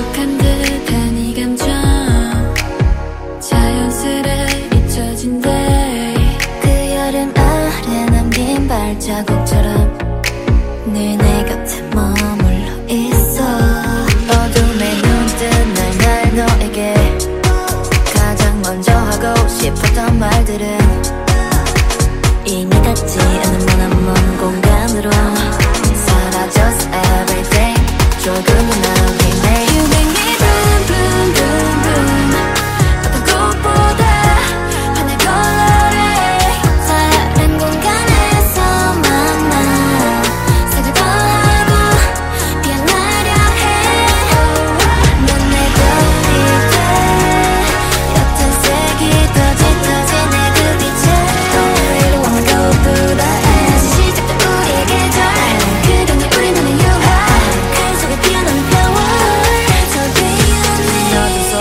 익숙한 듯한 이 감정. 자연스레 잊혀진대 그 여름 아래 남긴 발자국처럼 늘 내 곁에 머물러 있어. 어둠에 눈뜬 날날 너에게 가장 먼저 하고 싶었던 말들은 이미 닿지 않은 머난 먼 공간으로 사라졌어 everyday 조금은 make